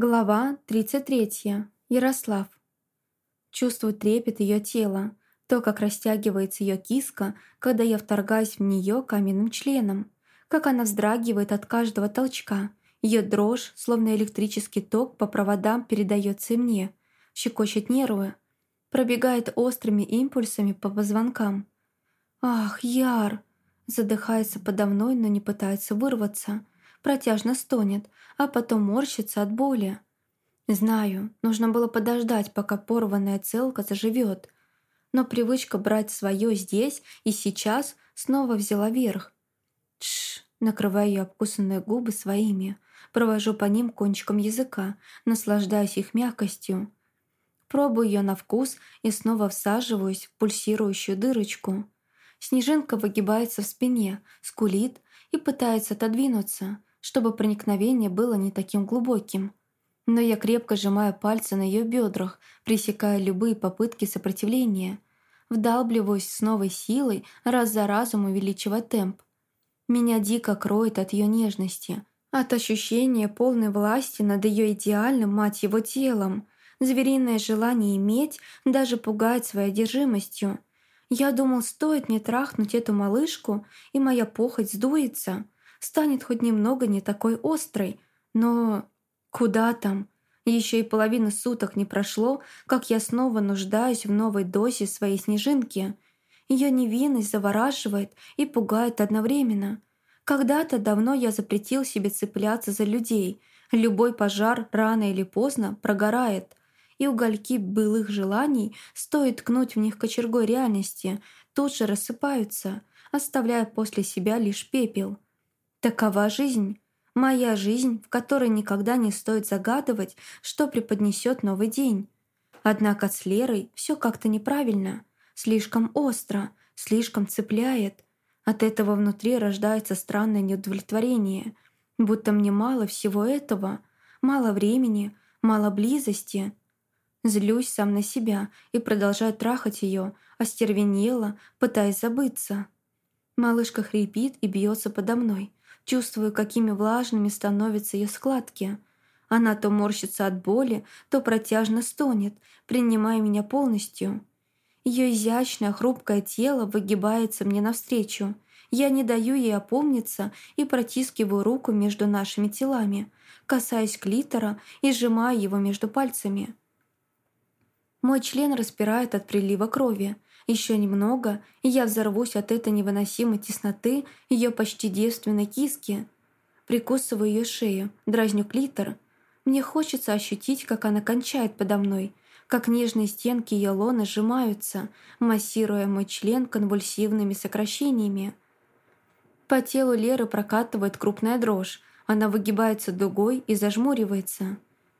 Глава 33. Ярослав. Чувствую трепет ее тела, то, как растягивается ее киска, когда я вторгаюсь в нее каменным членом, как она вздрагивает от каждого толчка, ее дрожь, словно электрический ток по проводам передается мне, щекочет нервы, пробегает острыми импульсами по позвонкам. «Ах, Яр!» задыхается подо мной, но не пытается вырваться – протяжно стонет, а потом морщится от боли. Знаю, нужно было подождать, пока порванная целка заживет. Но привычка брать свое здесь и сейчас снова взяла верх. Тш, накрываю ее обкусанные губы своими, провожу по ним кончиком языка, наслаждаясь их мягкостью. Пробую ее на вкус и снова всаживаюсь в пульсирующую дырочку. Снежинка выгибается в спине, скулит и пытается отодвинуться, чтобы проникновение было не таким глубоким. Но я крепко сжимаю пальцы на ее бедрах, пресекая любые попытки сопротивления. Вдалбливаюсь с новой силой, раз за разом увеличивая темп. Меня дико кроет от ее нежности, от ощущения полной власти над ее идеальным, мать его, телом. Звериное желание иметь даже пугает своей одержимостью. Я думал, стоит мне трахнуть эту малышку, и моя похоть сдуется — станет хоть немного не такой острой. Но куда там? Еще и половины суток не прошло, как я снова нуждаюсь в новой дозе своей снежинки. Ее невинность завораживает и пугает одновременно. Когда-то давно я запретил себе цепляться за людей. Любой пожар рано или поздно прогорает, и угольки былых желаний, стоит ткнуть в них кочергой реальности, тут же рассыпаются, оставляя после себя лишь пепел. Такова жизнь. Моя жизнь, в которой никогда не стоит загадывать, что преподнесет новый день. Однако с Лерой все как-то неправильно. Слишком остро, слишком цепляет. От этого внутри рождается странное неудовлетворение. Будто мне мало всего этого. Мало времени, мало близости. Злюсь сам на себя и продолжаю трахать ее, остервенела, пытаясь забыться. Малышка хрипит и бьется подо мной. Чувствую, какими влажными становятся ее складки. Она то морщится от боли, то протяжно стонет, принимая меня полностью. Ее изящное, хрупкое тело выгибается мне навстречу. Я не даю ей опомниться и протискиваю руку между нашими телами, касаясь клитора и сжимаю его между пальцами. Мой член распирает от прилива крови, еще немного, и я взорвусь от этой невыносимой тесноты ее почти девственной киски. Прикусываю ее шею, дразню клитор. Мне хочется ощутить, как она кончает подо мной, как нежные стенки ее лона сжимаются, массируя мой член конвульсивными сокращениями. По телу Леры прокатывает крупная дрожь, она выгибается дугой и зажмуривается.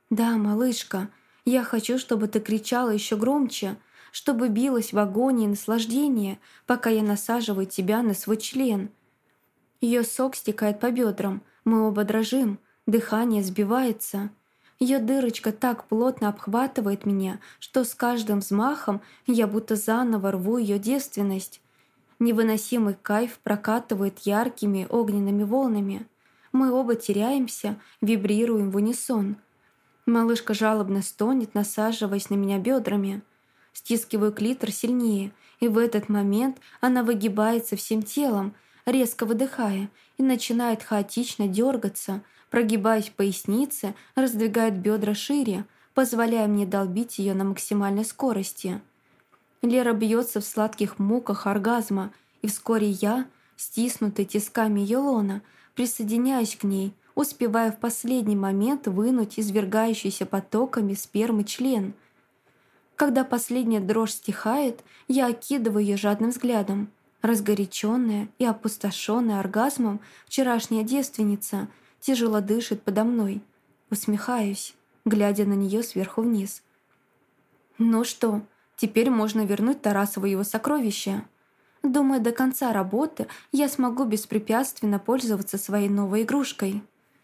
«Да, малышка, я хочу, чтобы ты кричала еще громче», чтобы билась в агонии наслаждения, пока я насаживаю тебя на свой член. Ее сок стекает по бедрам, мы оба дрожим, дыхание сбивается. Ее дырочка так плотно обхватывает меня, что с каждым взмахом я будто заново рву ее девственность. Невыносимый кайф прокатывает яркими огненными волнами. Мы оба теряемся, вибрируем в унисон. Малышка жалобно стонет, насаживаясь на меня бедрами. Стискиваю клитор сильнее, и в этот момент она выгибается всем телом, резко выдыхая, и начинает хаотично дергаться, прогибаясь пояснице, раздвигает бедра шире, позволяя мне долбить ее на максимальной скорости. Лера бьется в сладких муках оргазма, и вскоре я, стиснутый тисками ее лона, присоединяюсь к ней, успевая в последний момент вынуть извергающийся потоками спермы член – когда последняя дрожь стихает, я окидываю ее жадным взглядом. Разгоряченная и опустошенная оргазмом, вчерашняя девственница тяжело дышит подо мной. Усмехаюсь, глядя на нее сверху вниз. «Ну что, теперь можно вернуть Тарасову его сокровища?» Думаю, до конца работы я смогу беспрепятственно пользоваться своей новой игрушкой.